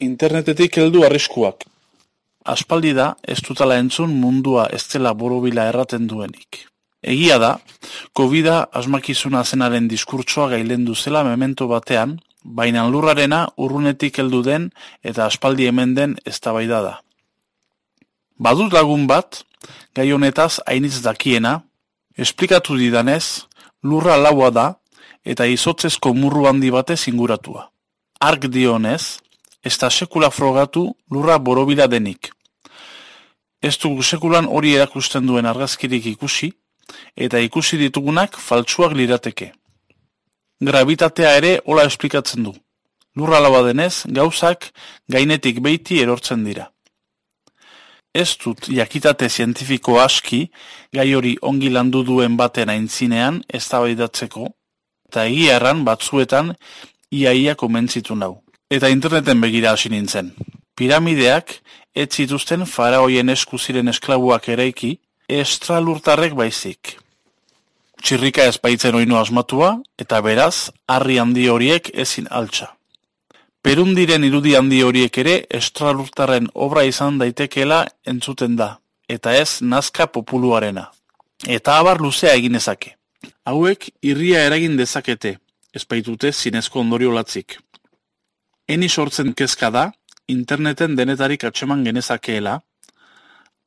internetetik heldu arriskuak. Aspaldi da, ez dutala entzun mundua ez dela borobila erraten duenik. Egia da, covid asmakizuna zenaren diskurtsoa gailen duzela memento batean, baina lurrarena urrunetik heldu den eta aspaldi hemen den eztabaida da. Badut lagun bat, gai honetaz hainitz dakiena, esplikatu didanez, lurra laua da eta izotzezko murru handi batez inguratua. Ark dionez, ez da sekula frogatu lurra borobila denik. Ez dugu sekulan hori erakusten duen argazkirik ikusi, eta ikusi ditugunak faltsuak lirateke. Gravitatea ere hola esplikatzen du. Lurra laua denez, gauzak gainetik beiti erortzen dira. Ez dut jakitate zientifiko aski, gai hori ongi landu duen baten aintzinean ez eta egia erran batzuetan iaia komentzitu nau eta interneten begira hasi nintzen. Piramideak ez zituzten faraoien esku ziren esklabuak eraiki, estralurtarrek baizik. Txirrika ezpaitzen oinu asmatua, eta beraz, harri handi horiek ezin altxa. Perundiren irudi handi horiek ere estralurtarren obra izan daitekeela entzuten da, eta ez nazka populuarena. Eta abar luzea egin ezake. Hauek irria eragin dezakete, ezpaitute zinezko ondorio latzik. Eni sortzen kezka da, interneten denetarik atxeman genezakeela,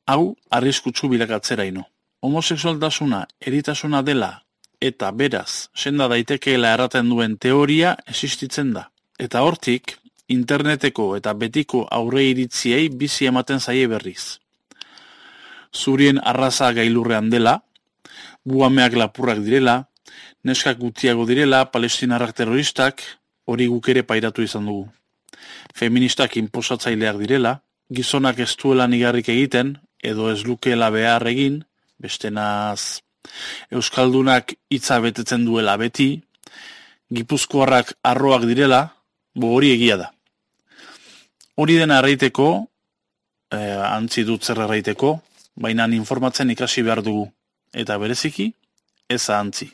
hau arriskutsu bilakatzera ino. Homoseksualtasuna eritasuna dela eta beraz senda daitekeela erraten duen teoria existitzen da. Eta hortik, interneteko eta betiko aurre iritziei bizi ematen zaie berriz. Zurien arraza gailurrean dela, buameak lapurrak direla, neskak gutiago direla, palestinarrak terroristak, hori guk ere pairatu izan dugu. Feministak inposatzaileak direla, gizonak ez duela nigarrik egiten, edo ez lukeela behar egin, bestenaz Euskaldunak hitza betetzen duela beti, Gipuzkoarrak arroak direla, bo hori egia da. Hori dena arraiteko, eh, antzi dut zer arraiteko, baina informatzen ikasi behar dugu, eta bereziki, ez antzi.